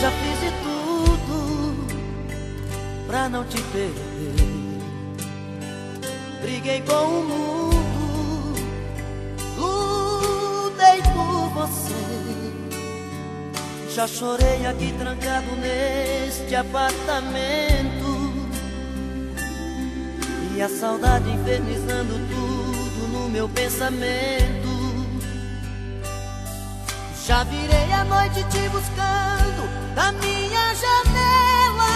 Já fiz de tudo pra não te perder. Briguei com o mundo, lutei por você. Já chorei aqui trancado neste apartamento. E a saudade infernizando tudo no meu pensamento. Já virei a noite te buscando da minha janela.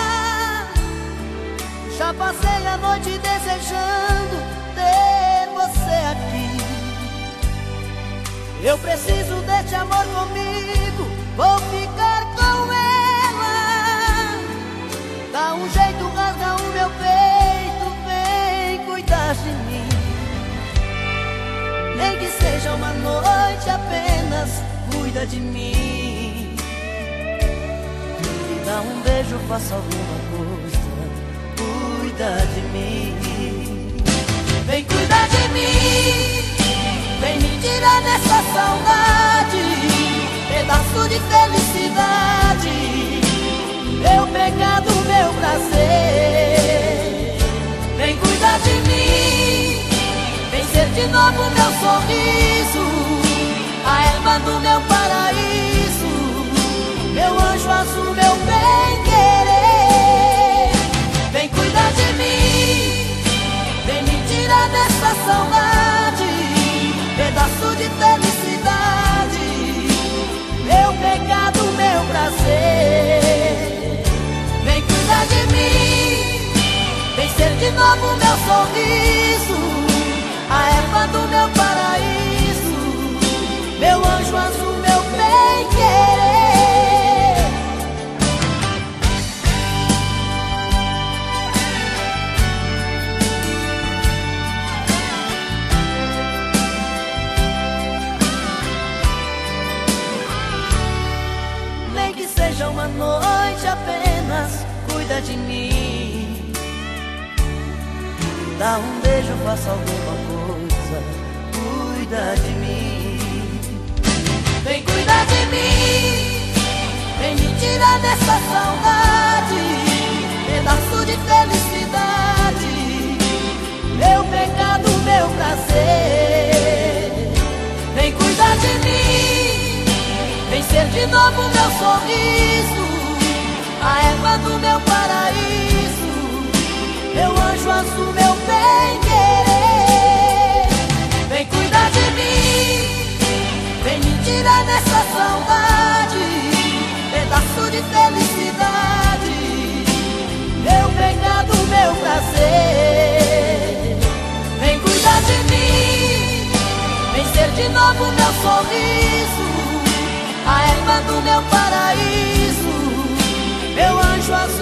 Já passei a noite desejando ter você aqui. Eu preciso deste amor comigo, vou ficar com ela. Dá um jeito, cuida de mim. Me dá um beijo, faça alguma coisa, cuida de mim. Vem cuidar de mim, vem me tirar dessa saudade, pedaço de felicidade, meu pecado, meu prazer. Vem cuidar de mim, vem ser de novo meu sorriso, novo meu sorriso, a erva do meu Dá um beijo, faça alguma coisa, cuida de mim. Vem cuidar de mim, vem me tirar dessa saudade, pedaço de felicidade, meu pecado, meu prazer. Vem cuidar de mim, vem ser de novo meu sorriso, a erva do meu de novo meu sorriso, a erva do meu paraíso, meu anjo azul.